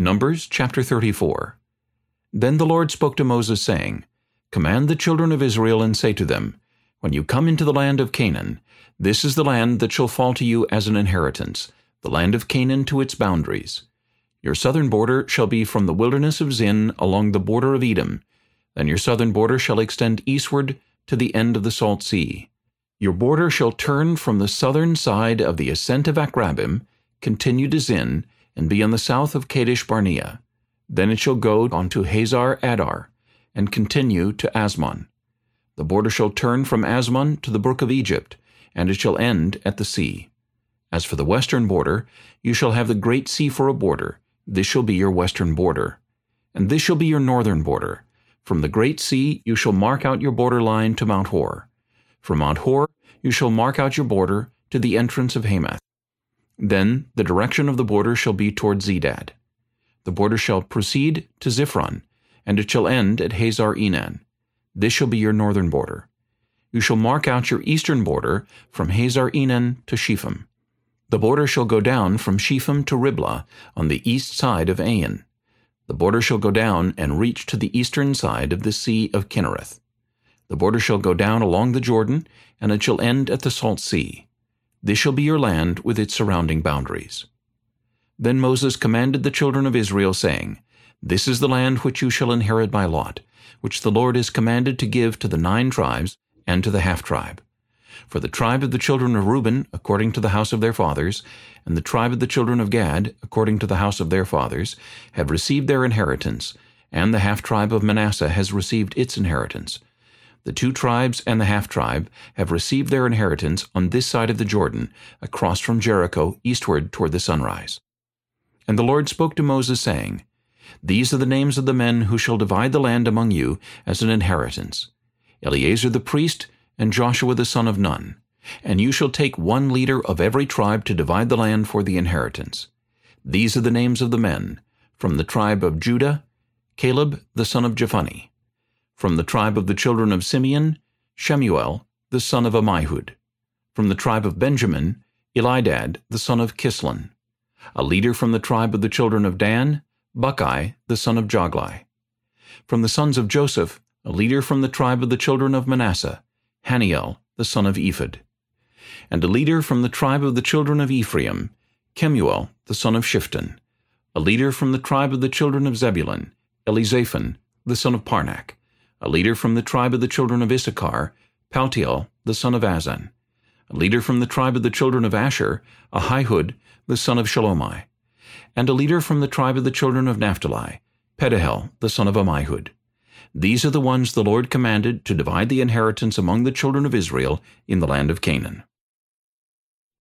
Numbers chapter 34 Then the Lord spoke to Moses, saying, Command the children of Israel, and say to them, When you come into the land of Canaan, this is the land that shall fall to you as an inheritance, the land of Canaan to its boundaries. Your southern border shall be from the wilderness of Zin along the border of Edom. Then your southern border shall extend eastward to the end of the salt sea. Your border shall turn from the southern side of the ascent of Akrabbim, continue to Zin, and be on the south of Kadesh Barnea. Then it shall go on to Hazar Addar, and continue to Azmon. The border shall turn from Azmon to the brook of Egypt, and it shall end at the sea. As for the western border, you shall have the great sea for a border. This shall be your western border. And this shall be your northern border. From the great sea you shall mark out your border line to Mount Hor. From Mount Hor you shall mark out your border to the entrance of Hamath. Then the direction of the border shall be toward Zedad. The border shall proceed to Ziphron, and it shall end at Hazar Enan. This shall be your northern border. You shall mark out your eastern border from Hazar Enan to Shepham. The border shall go down from Shepham to Riblah on the east side of Ain. The border shall go down and reach to the eastern side of the Sea of Chinnereth. The border shall go down along the Jordan, and it shall end at the Salt Sea. This shall be your land with its surrounding boundaries. Then Moses commanded the children of Israel, saying, This is the land which you shall inherit by lot, which the Lord has commanded to give to the nine tribes and to the half-tribe. For the tribe of the children of Reuben, according to the house of their fathers, and the tribe of the children of Gad, according to the house of their fathers, have received their inheritance, and the half-tribe of Manasseh has received its inheritance. The two tribes and the half-tribe have received their inheritance on this side of the Jordan, across from Jericho, eastward toward the sunrise. And the Lord spoke to Moses, saying, These are the names of the men who shall divide the land among you as an inheritance. Eleazar the priest, and Joshua the son of Nun. And you shall take one leader of every tribe to divide the land for the inheritance. These are the names of the men. From the tribe of Judah, Caleb the son of Jephunneh. From the tribe of the children of Simeon, Shemuel, the son of Ammihud. From the tribe of Benjamin, Elidad, the son of Chislon. A leader from the tribe of the children of Dan, Bukki, the son of Jogli. From the sons of Joseph, a leader from the tribe of the children of Manasseh, Hanniel, the son of Ephod. And a leader from the tribe of the children of Ephraim, Kemuel, the son of Shiphtan. A leader from the tribe of the children of Zebulun, Elizaphan, the son of Parnach a leader from the tribe of the children of Issachar, Paltiel, the son of Azzan, a leader from the tribe of the children of Asher, Ahihud, the son of Shelomai, and a leader from the tribe of the children of Naphtali, Pedahel, the son of Ammihud. These are the ones the Lord commanded to divide the inheritance among the children of Israel in the land of Canaan.